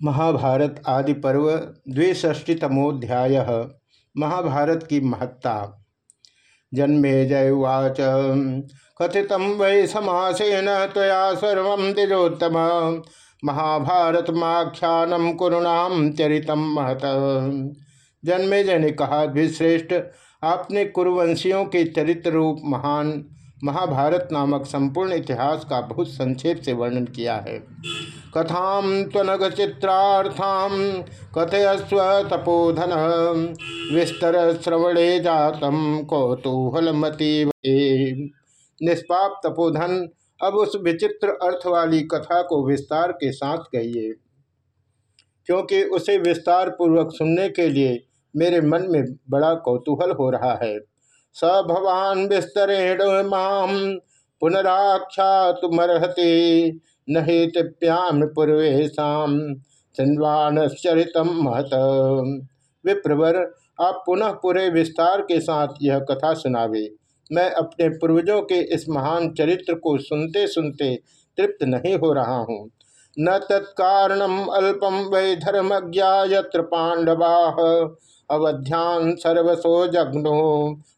महाभारत आदि पर्व द्विष्टितमोध्याय महाभारत की महत्ता। जन्मे जयवाच कथित वै समासेन तया सर्व द्विजोत्तम महाभारतमाख्यानम कुरुणाम चरितम महत। जन्मे जय ने कहा, द्विश्रेष्ठ, आपने कुरुवंशियों के चरित्र रूप महान महाभारत नामक संपूर्ण इतिहास का बहुत संक्षेप से वर्णन किया है। कथा त्वनग चित्रार्थाम कथयस्व तपोधन। विस्तर श्रवणे जातम कौतूहलमती निष्पाप तपोधन, अब उस विचित्र अर्थ वाली कथा को विस्तार के साथ कहिए। क्योंकि उसे विस्तार पूर्वक सुनने के लिए मेरे मन में बड़ा कौतूहल हो रहा है। स भवान विस्तरेण माम पुनराख्यातुमर्हति। न पूर्वेशम चरितम महत। विप्रवर, आप पुनः पूरे विस्तार के साथ यह कथा सुनावे। मैं अपने पूर्वजों के इस महान चरित्र को सुनते सुनते तृप्त नहीं हो रहा हूँ। न तत्कारणम अल्पम वै धर्मज्ञा यत्र पांडवा अवध्यान सर्वसो जग्नो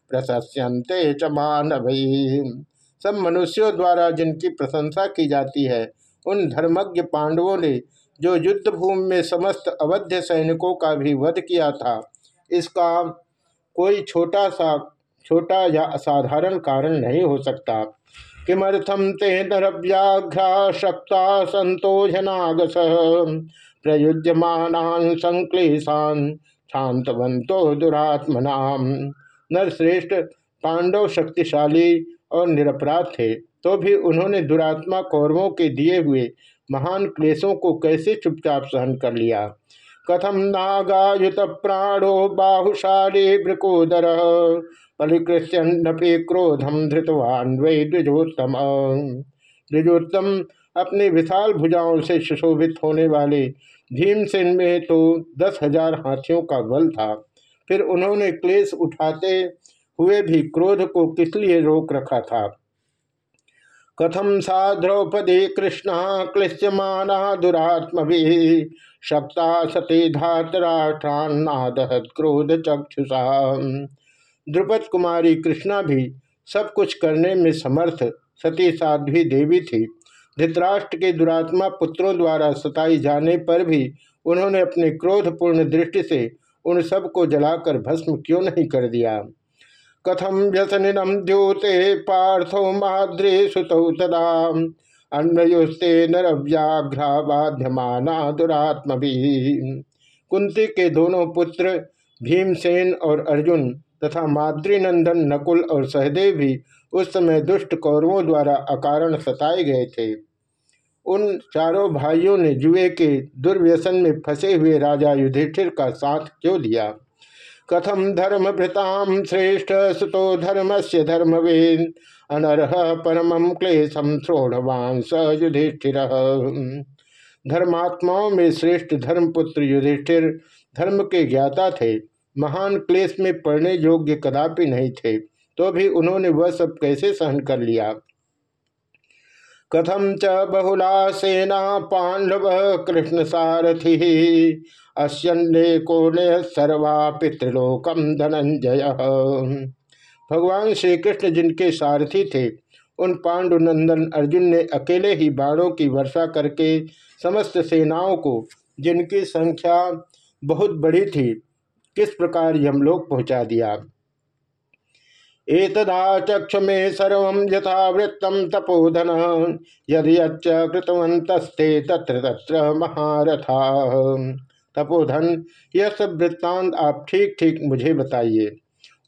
प्रशस्यंते च मानवी। सब मनुष्यों द्वारा जिनकी प्रशंसा की जाती है उन धर्मज्ञ पांडवों ने जो युद्ध भूमि में समस्त अवध्य सैनिकों का भी वध किया था, इसका कोई छोटा सा, छोटा या असाधारण कारण नहीं हो सकता। किमर्थम ते नरव्याघ्रा शक्ता संतोषनागस प्रयुज्यमान संक्लेशान शांतवंतो दुरात्मनाम। नरश्रेष्ठ, पांडव शक्तिशाली और निरपराध थे। तो भी उन्होंने दुरात्मा कौरवों के दिए हुए महान क्लेशों को कैसे चुपचाप सहन कर लिया? कथम नागायुत प्राणो बाहुशाली वृकोदर पलिकृष्यन्नपि क्रोधम धृतवान वै द्विजोत्तम। द्विजोत्तम अपने विशाल भुजाओं से सुशोभित होने वाले भीमसेन में तो दस हज़ार हाथियों का बल था। फिर उन्होंने क्लेश उठाते हुए भी क्रोध को किस लिए रोक रखा था? कथम सा द्रौपदी कृष्ण क्लिश्यमाना दुरात्म शक्ता सती धातराष्ट्रान्नादहत क्रोध चक्षुषा द्रुपद कुमारी कृष्णा भी सब कुछ करने में समर्थ सती साध्वी देवी थी। धृतराष्ट्र के दुरात्मा पुत्रों द्वारा सताई जाने पर भी उन्होंने अपने क्रोधपूर्ण दृष्टि से उन सबको जलाकर भस्म क्यों नहीं कर दिया? कथम व्यसनिनम द्योते पार्थो माद्रे सुतौ तदा। अन्वयुस्ते नरव्याघ्रा बाध्यमाना दुरात्म कुंती के दोनों पुत्र भीमसेन और अर्जुन तथा माद्रीनंदन, नकुल और सहदेव भी उस समय दुष्ट कौरवों द्वारा अकारण सताए गए थे। उन चारों भाइयों ने जुए के दुर्व्यसन में फंसे हुए राजा युधिष्ठिर का साथ क्यों दिया? कथम धर्म भृताम श्रेष्ठ सुतो धर्म से धर्मवेद अनर्ह परम क्लेशम श्रोणवान स युधिष्ठिर। धर्मात्माओं में श्रेष्ठ धर्मपुत्र युधिष्ठिर धर्म के ज्ञाता थे। महान क्लेश में पढ़ने योग्य कदापि नहीं थे। तो भी उन्होंने वह सब कैसे सहन कर लिया? कथम च बहुला सेना पांडव कृष्ण सारथि अस्यन्ने ने सर्वा पितृलोकम धनंजय भगवान श्री कृष्ण जिनके सारथी थे, उन पांडुनंदन अर्जुन ने अकेले ही बाणों की वर्षा करके समस्त सेनाओं को, जिनकी संख्या बहुत बड़ी थी, किस प्रकार यमलोक पहुँचा दिया? एतदा मे सर्व यथावृत्तम तपोधन। यदि कृतवंतस्ते तत्र तत्र महारथा। तपोधन, यह सब वृत्तांत आप ठीक ठीक मुझे बताइए।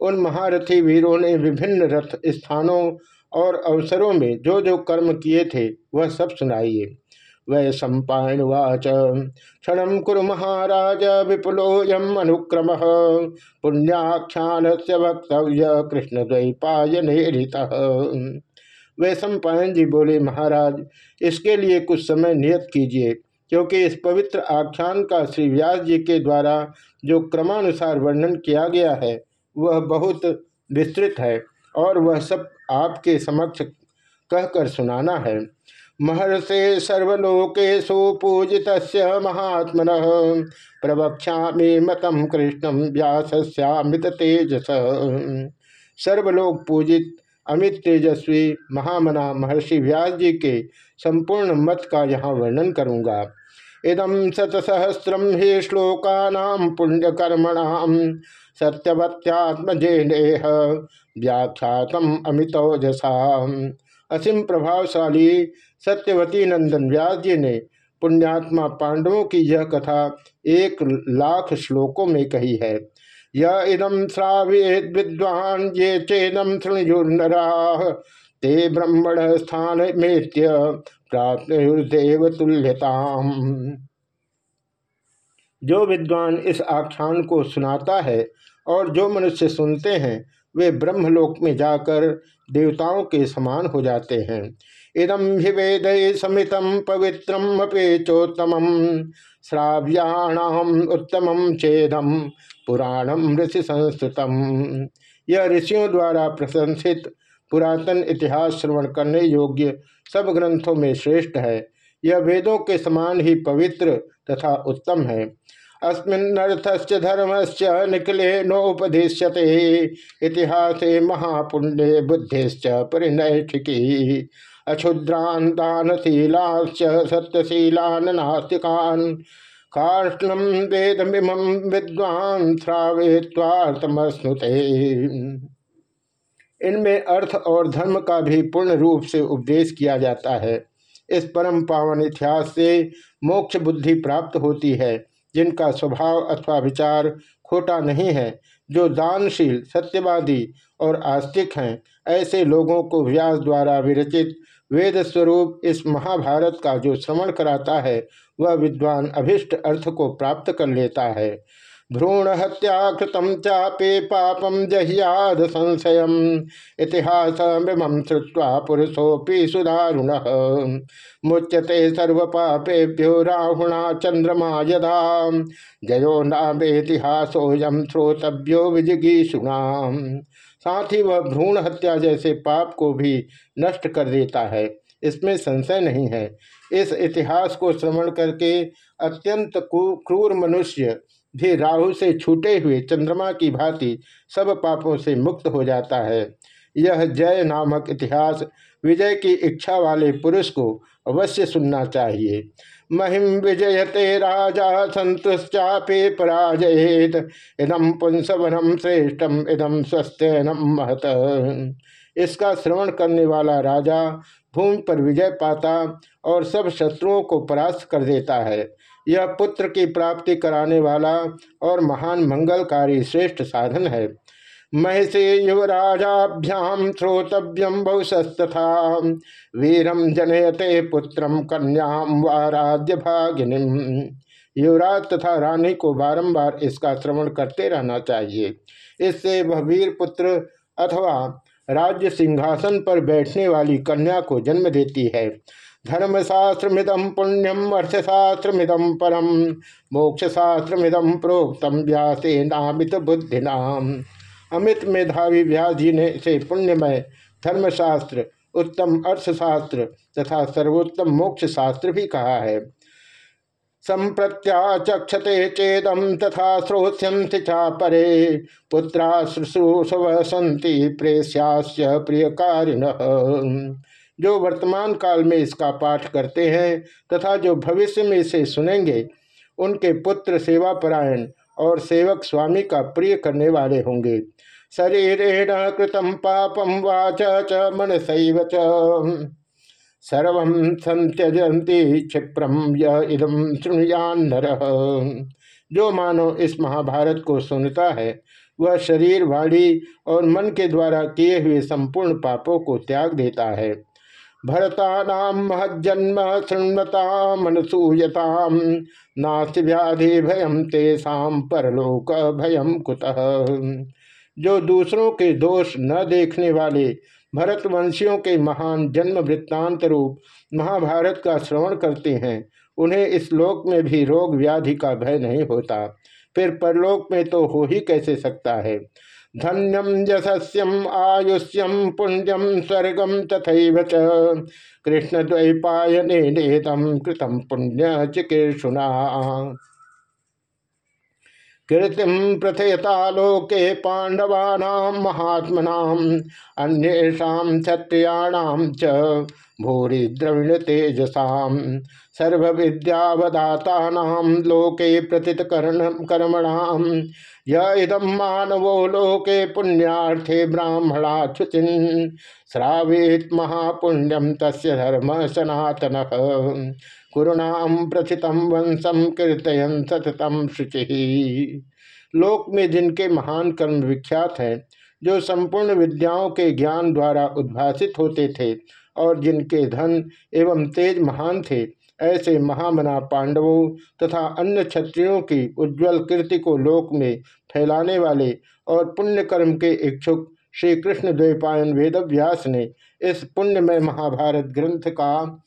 उन महारथी वीरों ने विभिन्न रथ स्थानों और अवसरों में जो जो कर्म किए थे, वह सब सुनाइए। वै सम्पावाच क्षण कुरु महाराज विपुलोयम अनुक्रम। पुण्याख्यान से वक्तव्य कृष्ण द्वैपायन वै सम्पायन जी बोले, महाराज, इसके लिए कुछ समय नियत कीजिए, क्योंकि इस पवित्र आख्यान का श्री व्यास जी के द्वारा जो क्रमानुसार वर्णन किया गया है, वह बहुत विस्तृत है और वह सब आपके समक्ष कहकर सुनाना है। महर्षे सर्वलोकेशु पूजित महात्मन। प्रवक्षा मतम कृष्णम व्यासमित तेजस। सर्वलोक पूजित अमित तेजस्वी, महामना महर्षि व्यास जी के संपूर्ण मत का यहाँ वर्णन करूँगा। इदम शतसहस्रम ही श्लोका पुण्यकर्मणाम सत्यवत्यात्मजे नेह व्याख्यातम अमितोजसा असीम प्रभावशाली सत्यवती नंदन व्यास जी ने पुण्यात्मा पांडवों की यह कथा एक लाख श्लोकों में कही है। यह इदम श्रावेद विद्वान ये चेदम तृणयुर्नरा ते ब्रह्मण स्थान मेत्य तुल्यताम जो विद्वान इस आख्यान को सुनाता है और जो मनुष्य सुनते हैं, वे ब्रह्मलोक में जाकर देवताओं के समान हो जाते हैं। इदम हिवेद समितम पवित्रम अपेचोत्तम। श्राव्याणाम उत्तम चेदम पुराणम ऋषि संस्कृतम यह ऋषियों द्वारा प्रशंसित पुरातन इतिहास श्रवण करने योग्य सब ग्रंथों में श्रेष्ठ है। यह वेदों के समान ही पवित्र तथा उत्तम है। अस्मिन्नर्थश्च धर्मश्च निखिले नोपदेश्यते इतिहासे महापुण्य बुद्धिश्च परिनैष्ठिकी अक्षुद्रान दानशीलाश्च सत्यशीलान नास्तिकान। काष्णम श्रावेत्वार्थमस्नुते इनमें अर्थ और धर्म का भी पूर्ण रूप से उपदेश किया जाता है। इस परम पावन इतिहास से मोक्ष बुद्धि प्राप्त होती है। जिनका स्वभाव अथवा विचार खोटा नहीं है, जो दानशील, सत्यवादी और आस्तिक हैं, ऐसे लोगों को व्यास द्वारा विरचित वेद स्वरूप इस महाभारत का जो श्रवण कराता है, वह विद्वान अभिष्ट अर्थ को प्राप्त कर लेता है। भ्रूण हत्या कृतम चापे पापम जहियाद संशय इतिहास श्रुवा पुरुषोपि सुधारुण मुच्यते सर्व पापेभ्यो राहुणा चंद्रमा यदा। जयो नामेतिहासोयम श्रोतव्यो विजिगीषुणा। साथ ही वह भ्रूण हत्या जैसे पाप को भी नष्ट कर देता है। इसमें संशय नहीं है। इस इतिहास को श्रवण करके अत्यंत क्रूर मनुष्य भी राहु से छूटे हुए चंद्रमा की भांति सब पापों से मुक्त हो जाता है। यह जय नामक इतिहास विजय की इच्छा वाले पुरुष को अवश्य सुनना चाहिए। महिम विजयते राजा संतुष्चापे पराजयेत। इदम पुंसवनम श्रेष्ठम इदम स्वस्थनम महत। इसका श्रवण करने वाला राजा भूमि पर विजय पाता और सब शत्रुओं को परास्त कर देता है। यह पुत्र की प्राप्ति कराने वाला और महान मंगलकारी श्रेष्ठ साधन है। महसे युवराजाभ्याम श्रोतव्यम बहुशस्तथा। वीरम जनयते पुत्रम कन्याम वाराध्य भागिनी युवराज तथा रानी को बारंबार इसका श्रवण करते रहना चाहिए। इससे वह वीर पुत्र अथवा राज्य सिंहासन पर बैठने वाली कन्या को जन्म देती है। धर्मशास्त्रमिदम पुण्यम अर्थशास्त्रमिदम परम मोक्षशास्त्रमिदम प्रोक्तम व्यासे नामित बुद्धिनाम। अमित मेधावी व्यास जी ने से पुण्यमय धर्मशास्त्र, उत्तम अर्थशास्त्र तथा सर्वोत्तम मोक्ष शास्त्र भी कहा है। संप्रत्याचक्षते चेदम तथा श्रोष्यंति चा परे पुत्रा शुश्रूषव सन्ति प्रेस्यास्य प्रियकारिण। जो वर्तमान काल में इसका पाठ करते हैं तथा जो भविष्य में इसे सुनेंगे, उनके पुत्र सेवापरायण और सेवक स्वामी का प्रिय करने वाले होंगे। शरीरेण कृतम पापम वाच च मन सैव सर्व संत्यजंती क्षिप्रम यदम शुणुयान जो मानो इस महाभारत को सुनता है, वह शरीर, वाणी और मन के द्वारा किए हुए संपूर्ण पापों को त्याग देता है। भरता महजन्म शृण्वता मनसूयताम नास्ति व्याधि भयम तेषाम परलोक भयम कुतः। जो दूसरों के दोष न देखने वाले भरतवंशियों के महान जन्म वृत्तांत रूप महाभारत का श्रवण करते हैं, उन्हें इस लोक में भी रोग व्याधि का भय नहीं होता। फिर परलोक में तो हो ही कैसे सकता है? धन्यम यशस्यम आयुष्यम पुण्यम स्वर्गम तथा कृष्ण द्वैपायने नेतम कृतम पुण्य चिकीर्षुना कीर्तिम प्रथयता लोके पांडवानाम महात्मनाम अन्येषा क्षत्रियाणाम च। भूरि द्रविण तेजसा सर्व विद्यावदाता लोके प्रतित कर्मणाम यदम मानवो लोके पुण्यार्थे ब्राह्मणाच्युतिन श्रावेत महापुण्यम तस्य धर्म सनातन। कुरुणाम प्रथितम वंशम कीर्तयन सततम शुचि। लोक में जिनके महान कर्म विख्यात हैं, जो संपूर्ण विद्याओं के ज्ञान द्वारा उद्भासित होते थे और जिनके धन एवं तेज महान थे ऐसे महामना पांडवों तथा अन्य क्षत्रियों की उज्ज्वल कीर्ति को लोक में फैलाने वाले और पुण्य कर्म के इच्छुक श्री कृष्ण द्वैपायन वेद व्यास ने इस पुण्यमय महाभारत ग्रंथ का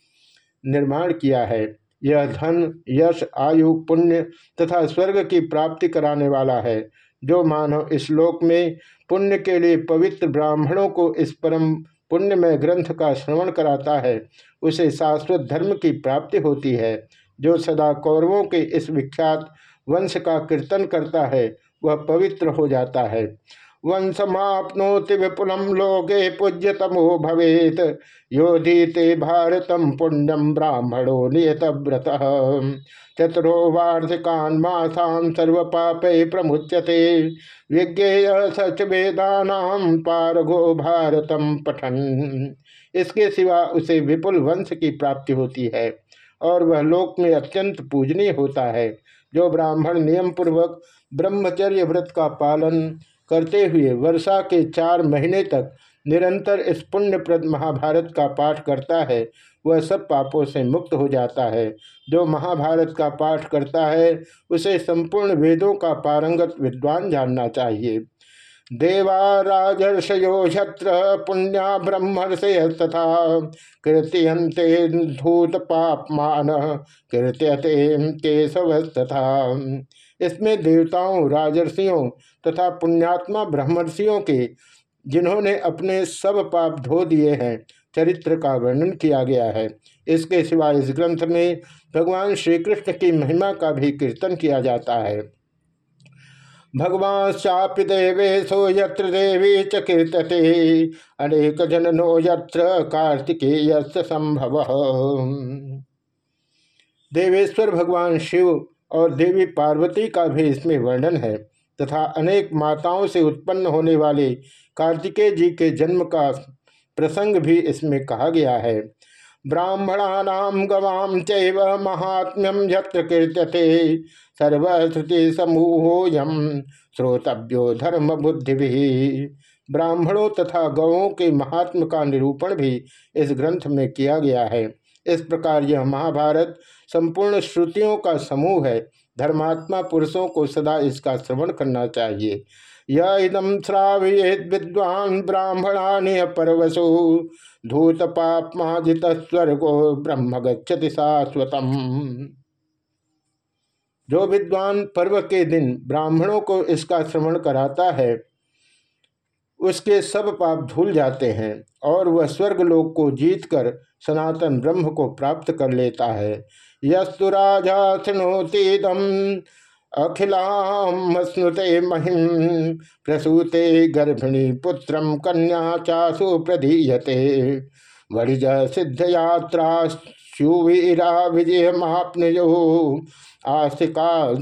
निर्माण किया है। यह धन, यश, आयु, पुण्य तथा स्वर्ग की प्राप्ति कराने वाला है। जो मानव इस लोक में पुण्य के लिए पवित्र ब्राह्मणों को इस परम पुण्यमय ग्रंथ का श्रवण कराता है, उसे शाश्वत धर्म की प्राप्ति होती है। जो सदा कौरवों के इस विख्यात वंश का कीर्तन करता है, वह पवित्र हो जाता है। वंशमाप्नोति विपुलम लोके पूज्यतमो भवेत। योधीते भारतम पुण्यम ब्राह्मणो नियत व्रत चतुरो वार्षिकान मासान सर्व पापे प्रमुच्यते। विज्ञेय सच वेदानाम पारगो भारतम पठन। इसके सिवा उसे विपुल वंश की प्राप्ति होती है और वह लोक में अत्यंत पूजनीय होता है। जो ब्राह्मण नियम पूर्वक ब्रह्मचर्य व्रत का पालन करते हुए वर्षा के चार महीने तक निरंतर इस पुण्यप्रद महाभारत का पाठ करता है, वह सब पापों से मुक्त हो जाता है। जो महाभारत का पाठ करता है, उसे संपूर्ण वेदों का पारंगत विद्वान जानना चाहिए। देवा राजर्षयो छत्र पुण्या ब्रह्मर्षय तथा कीर्तियंते धूत पापमान कीर्त्यते केशव तथा इसमें देवताओं, राजर्षियों तथा पुण्यात्मा ब्रह्मर्षियों के, जिन्होंने अपने सब पाप धो दिए हैं, चरित्र का वर्णन किया गया है। इसके सिवा इस ग्रंथ में भगवान श्री कृष्ण की महिमा का भी कीर्तन किया जाता है। भगवान चापि देवेशो यत्र देवी च कीर्तते, अनेक जननो यत्र कार्तिकेय संभव। देवेश्वर भगवान शिव और देवी पार्वती का भी इसमें वर्णन है तथा अनेक माताओं से उत्पन्न होने वाले कार्तिकेय जी के जन्म का प्रसंग भी इसमें कहा गया है। ब्राह्मणानाम गवाम चैव महात्म्यम यत्र कीर्त्यते सर्वश्रुति समूहोयम श्रोतव्यो धर्म बुद्धि भी ब्राह्मणों तथा गवों के महात्म का निरूपण भी इस ग्रंथ में किया गया है। इस प्रकार यह महाभारत संपूर्ण श्रुतियों का समूह है। धर्मात्मा पुरुषों को सदा इसका श्रवण करना चाहिए। यह इदम श्रावित विद्वान ब्राह्मणा परवसु धूत पापमाजित स्वर्गो ब्रह्म गति शाश्वतम। जो विद्वान पर्व के दिन ब्राह्मणों को इसका श्रवण कराता है उसके सब पाप धूल जाते हैं और वह स्वर्ग स्वर्गलोक को जीतकर सनातन ब्रह्म को प्राप्त कर लेता है। यस्तु राजा शृणोतीदम अखिलास्नुते महिम प्रसूते गर्भिणी पुत्र कन्या चाशु प्रधीयते वणिज सिद्ध यात्रा शुवीरा विजय महाप्नयो आस्तिका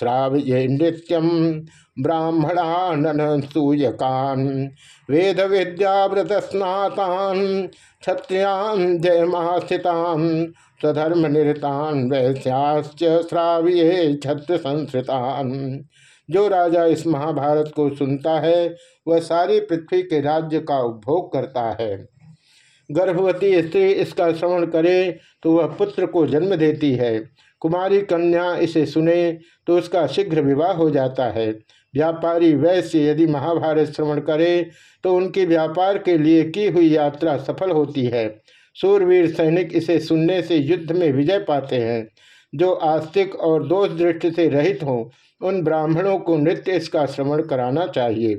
श्राव्य नृत्यम ब्राह्मणानन सूयकान वेद विद्याव्रत स्नातान क्षत्रियान जयमास्थितान स्वधर्म निरतान वैश्याश्च श्राव्य छत्र संस्कृतान जो राजा इस महाभारत को सुनता है, वह सारी पृथ्वी के राज्य का उपभोग करता है। गर्भवती स्त्री इसका श्रवण करे तो वह पुत्र को जन्म देती है। कुमारी कन्या इसे सुने तो उसका शीघ्र विवाह हो जाता है। व्यापारी वैश्य यदि महाभारत श्रवण करे तो उनकी व्यापार के लिए की हुई यात्रा सफल होती है। सूरवीर सैनिक इसे सुनने से युद्ध में विजय पाते हैं। जो आस्तिक और दोष दृष्टि से रहित हों, उन ब्राह्मणों को नृत्य इसका श्रवण कराना चाहिए।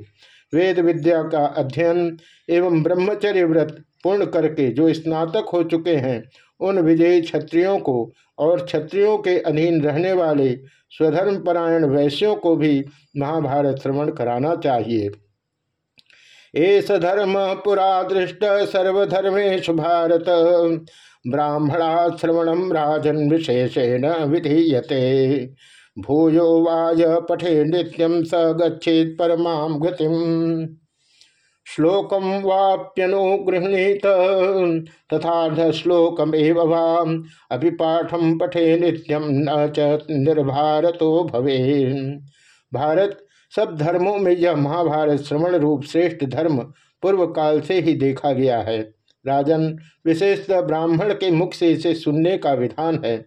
वेद विद्या का अध्ययन एवं ब्रह्मचर्य व्रत पूर्ण करके जो स्नातक हो चुके हैं उन विजयी क्षत्रियों को और क्षत्रियों के अधीन रहने वाले स्वधर्म परायण वैश्यों को भी महाभारत श्रवण कराना चाहिए। एस धर्म पुरा दृष्ट सर्वधर्मेश भारत। ब्राह्मणा श्रवणम राजन विशेषेण विधीयते। भूयो वाय पठे नित्यम स गच्छेत परमा गतिम। श्लोकम वाप्यनुगृहणीत तथा श्लोकम एवं अभिपाठम पठे नित्यम न च निर्भारतो भवे भारत सब धर्मों में यह महाभारत श्रवण रूप श्रेष्ठ धर्म पूर्व काल से ही देखा गया है। राजन, विशेषतः ब्राह्मण के मुख से इसे सुनने का विधान है।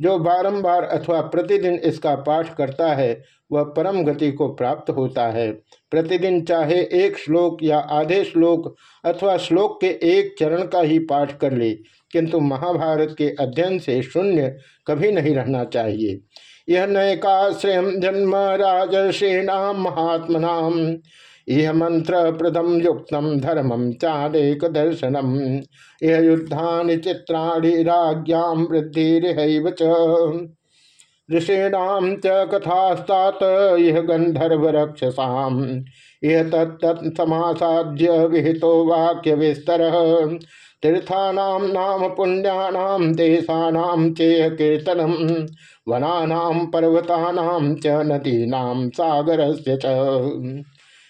जो बारंबार अथवा प्रतिदिन इसका पाठ करता है, वह परम गति को प्राप्त होता है। प्रतिदिन चाहे एक श्लोक या आधे श्लोक अथवा श्लोक के एक चरण का ही पाठ कर ले, किंतु महाभारत के अध्ययन से शून्य कभी नहीं रहना चाहिए। यह नैकाश्रय जन्म राजर्षीणाम महात्मनाम। यह मंत्र प्रदम युक्त धर्मम चादेक दर्शनम यह युद्धा चित्राणी राज्ञाम वृद्धि ऋषीणाम च कथास्तात यह गंधर्व रक्षसाम यह तत्तमासाद्य विहितो वाक्य विस्तर तीर्थानाम नाम पुण्यानाम देशानाम चेय कीर्तनम वनानाम पर्वतानाम च नदीनाम सागर से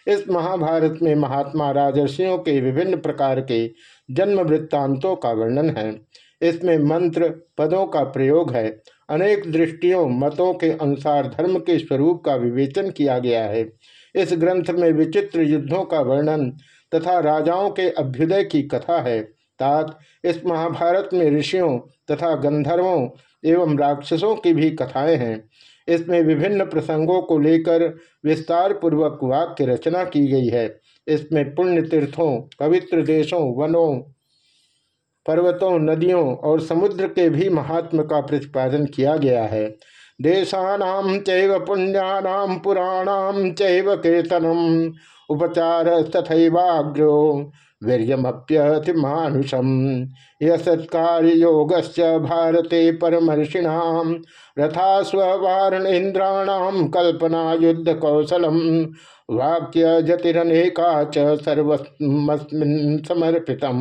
इस महाभारत में महात्मा राजर्षियों के विभिन्न प्रकार के जन्म वृत्तांतों का वर्णन है। इसमें मंत्र, पदों का प्रयोग है। अनेक दृष्टियों, मतों के अनुसार धर्म के स्वरूप का विवेचन किया गया है। इस ग्रंथ में विचित्र युद्धों का वर्णन तथा राजाओं के अभ्युदय की कथा है। तात, इस महाभारत में ऋषियों तथा गंधर्वों एवं राक्षसों की भी कथाएँ हैं। इसमें विभिन्न प्रसंगों को लेकर विस्तार पूर्वक वाक्य रचना की गई है। इसमें पुण्य तीर्थों, पवित्र देशों, वनों, पर्वतों, नदियों और समुद्र के भी महात्म का प्रतिपादन किया गया है। पुण्यानाम पुराणाम चैव कीर्तनम, उपचार तथैवाग्रो। वीर्यमप्यतिमानुषम। यह सत्कार भारते परमर्षिणाम। रथा कल्पना युद्ध कौशलम वाक्य जतिरनेका सर्वस्मिन् समर्पितम।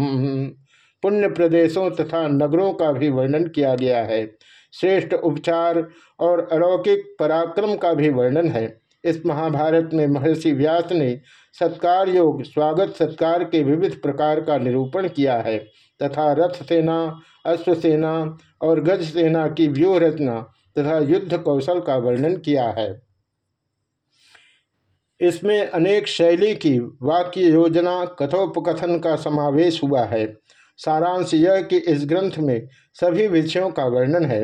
पुण्य प्रदेशों तथा नगरों का भी वर्णन किया गया है। श्रेष्ठ उपचार और अलौकिक पराक्रम का भी वर्णन है। इस महाभारत में महर्षि व्यास ने सत्कार योग स्वागत सत्कार के विविध प्रकार का निरूपण किया है, तथा रथ सेना अश्वसेना और गज सेना की व्यूह रचना तथा युद्ध कौशल का वर्णन किया है। इसमें अनेक शैली की वाक्य योजना, कथोपकथन का समावेश हुआ है। सारांश यह कि इस ग्रंथ में सभी विषयों का वर्णन है।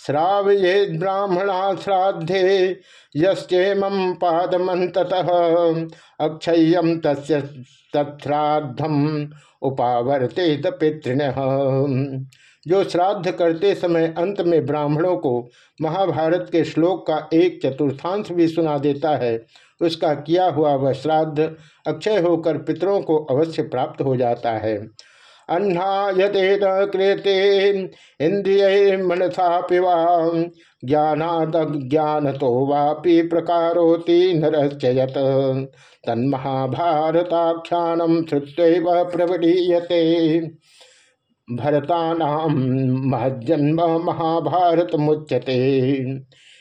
श्रावये ब्राह्मणा श्राद्धे यस्ेम पादमत अक्षय तत्श्राद्धम उपावर्ते पितृण। जो श्राद्ध करते समय अंत में ब्राह्मणों को महाभारत के श्लोक का एक चतुर्थांश भी सुना देता है, उसका किया हुआ वह श्राद्ध अक्षय होकर पितरों को अवश्य प्राप्त हो जाता है। अह्नायतेन क्रियते इंद्रिय मनसा पिवा। ज्ञानाद तो वापि प्रकारोति नरश्चयत। तन्महाभारताख्यानम श्रुत्व प्रवडीयते भरता महजन्म महाभारत मुच्यते।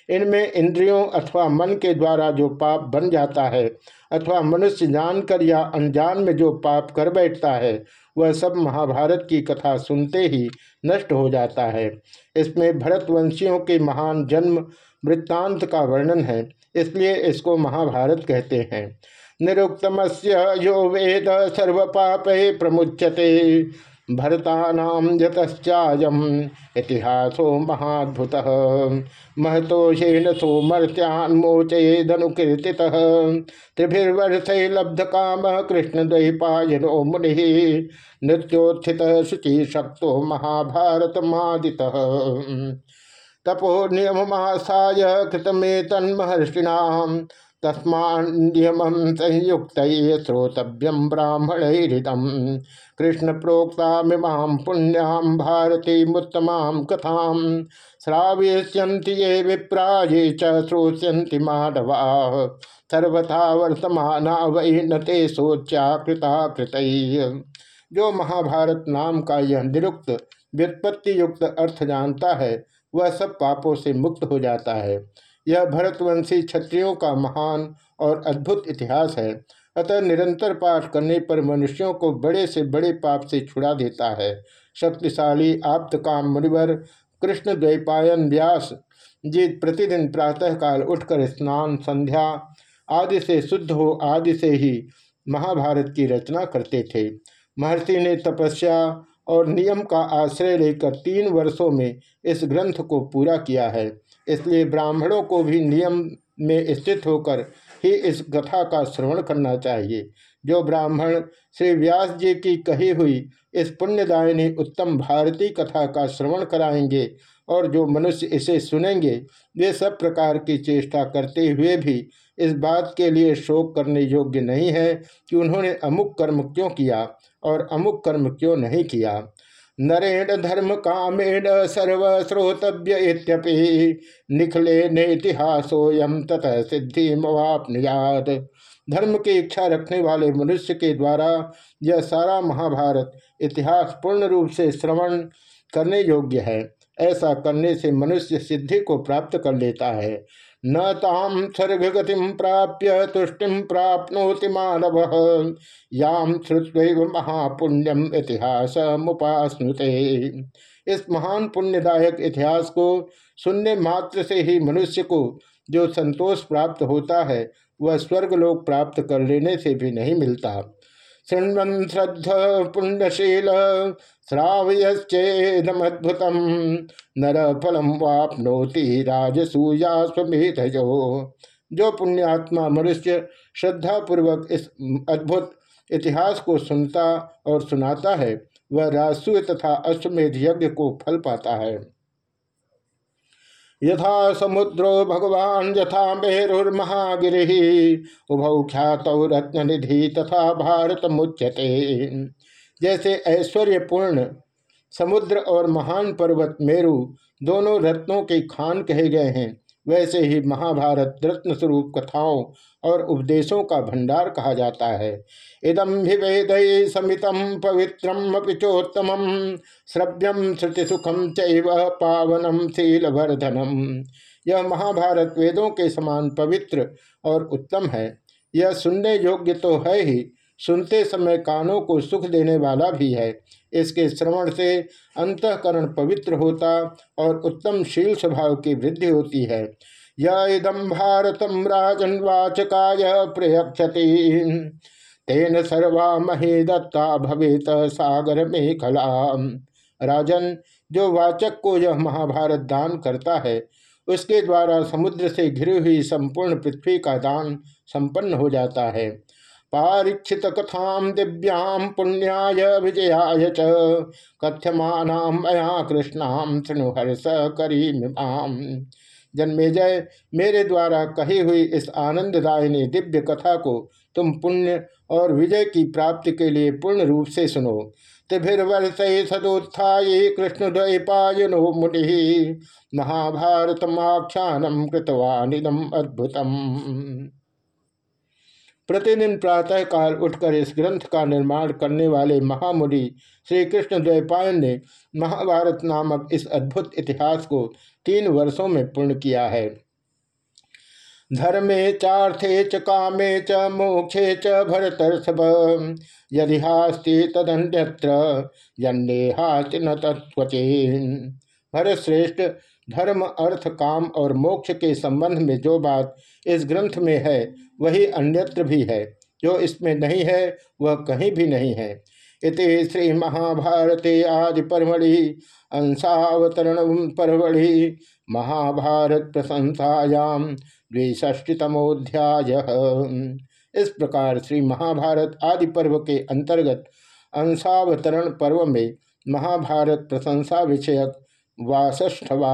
इनमें इंद्रियों अथवा मन के द्वारा जो पाप बन जाता है, अथवा मनुष्य जानकर या अनजान में जो पाप कर बैठता है वह सब महाभारत की कथा सुनते ही नष्ट हो जाता है। इसमें भरतवंशियों के महान जन्म वृत्तांत का वर्णन है, इसलिए इसको महाभारत कहते हैं। निरुक्तम यो वेद सर्व प्रमुच्यते। इतिहासो महाद्भुत। महतोषेण सोमर्त्यान्मोचेदनुकीर्ति त्रिभिर्वर्ष लब्ध काम कृष्णद्वैपायनो मुनि। नृत्योत्थित शुचि शक्तो महाभारत मादित तपो नियम महासाय कृतमे तन्महर्षिणाम तस्मान्यम संयुक्त श्रोतव्यम ब्राह्मण कृष्ण प्रोक्ता मिमां पुण्यां भारती मुत्तमां कथां श्राव्यन्ति ये विप्रा ये च श्रोष्यन्ति माधवाः सर्वथा वर्तमाना वै न ते सोचा कृता कृत जो महाभारत नाम का यह निरुक्त व्युत्पत्ति युक्त अर्थ जानता है, वह सब पापों से मुक्त हो जाता है। यह भरतवंशी क्षत्रियों का महान और अद्भुत इतिहास है। अतः निरंतर पाठ करने पर मनुष्यों को बड़े से बड़े पाप से छुड़ा देता है। शक्तिशाली, आप्तकाम मुनिवर, कृष्ण द्वैपायन व्यास जी प्रतिदिन प्रातःकाल उठकर स्नान, संध्या आदि से शुद्ध हो, आदि से ही महाभारत की रचना करते थे। महर्षि ने तपस्या और नियम का आश्रय लेकर तीन वर्षों में इस ग्रंथ को पूरा किया है। इसलिए ब्राह्मणों को भी नियम में स्थित होकर ही इस कथा का श्रवण करना चाहिए। जो ब्राह्मण श्री व्यास जी की कही हुई इस पुण्यदायिनी उत्तम भारतीय कथा का श्रवण कराएँगे और जो मनुष्य इसे सुनेंगे, वे सब प्रकार की चेष्टा करते हुए भी इस बात के लिए शोक करने योग्य नहीं है कि उन्होंने अमुक कर्म क्यों किया और अमुक कर्म क्यों नहीं किया। नरेण धर्म कामेण सर्व श्रोतव्य इत्यपि निखले नेतिहासोयम ततः सिद्धि मवापनियाद धर्म की इच्छा रखने वाले मनुष्य के द्वारा यह सारा महाभारत इतिहास पूर्ण रूप से श्रवण करने योग्य है। ऐसा करने से मनुष्य सिद्धि को प्राप्त कर लेता है। न ताम सर्ग गति प्राप्य तुष्टि प्राप्नोति मानव। याम श्रुत्व महापुण्यम इतिहास मुपास्नुते इस महान पुण्यदायक इतिहास को सुनने मात्र से ही मनुष्य को जो संतोष प्राप्त होता है, वह स्वर्गलोक प्राप्त कर लेने से भी नहीं मिलता। शृण्वन श्रद्ध पुण्यशील श्रावयश्चेदमद्भुत नर फलम वापनोति राजसूयास्वेधजो जो पुण्यात्मा मनुष्य श्रद्धापूर्वक इस अद्भुत इतिहास को सुनता और सुनाता है, वह राजसूय तथा अश्वमेध यज्ञ को फल पाता है। यथा समुद्रो भगवान यथा मेरुर्महागिरि। उभौ ख्यात रत्न निधि तथा भारत मुच्यते। जैसे ऐश्वर्यपूर्ण समुद्र और महान पर्वत मेरु दोनों रत्नों के खान कहे गए हैं वैसे ही महाभारत रत्न स्वरूप कथाओं और उपदेशों का भंडार कहा जाता है। इदम भिवेद समितम पवित्रम अपिचोत्तम श्रव्यम श्रुति सुखम चैव पावनम शीलवर्धनम यह महाभारत वेदों के समान पवित्र और उत्तम है। यह सुनने योग्य तो है ही, सुनते समय कानों को सुख देने वाला भी है। इसके श्रवण से अंतकरण पवित्र होता और उत्तम शील स्वभाव की वृद्धि होती है। यदम भारतम राजन वाचकाय प्रयक्षति तेन सर्वा महे दत्ता भवेत सागर में खला राजन, जो वाचक को यह महाभारत दान करता है, उसके द्वारा समुद्र से घिरी हुई संपूर्ण पृथ्वी का दान संपन्न हो जाता है। पारीक्षित कथा दिव्यां पुण्याय विजयाय च। कथ्यमानां मया कृष्णाम शृणु हर्ष करीमिमाम जन्मे जय, मेरे द्वारा कही हुई इस आनंददायिनी दिव्य कथा को तुम पुण्य और विजय की प्राप्ति के लिए पूर्ण रूप से सुनो। तिभिर्वर्ष सदोत्थाये कृष्ण द्वैपायनो मुनि महाभारतमाख्यानम कृतवानिदम अद्भुतम। प्रतिदिन प्रातः काल उठकर इस ग्रंथ का निर्माण करने वाले महामुनि श्री कृष्ण द्वैपायन ने महाभारत नामक इस अद्भुत इतिहास को तीन वर्षों में पूर्ण किया है। धर्मे चार्थे च कामे च मोक्षे च भरतर्षभ, यदि हास्ति तदन्यत्र यन्नेहास्ति न तत्वचे भरत श्रेष्ठ धर्म, अर्थ, काम और मोक्ष के संबंध में जो बात इस ग्रंथ में है, वही अन्यत्र भी है। जो इसमें नहीं है, वह कहीं भी नहीं है। इति श्री महाभारते आदि परमढ़ि, अंशावतरण परमढ़ि महाभारत प्रशंसायाम द्विष्टितमोध्याय इस प्रकार श्री महाभारत आदि पर्व के अंतर्गत अंशावतरण पर्व में महाभारत प्रशंसा विषयक बासठवा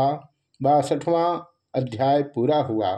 बासठवां अध्याय पूरा हुआ।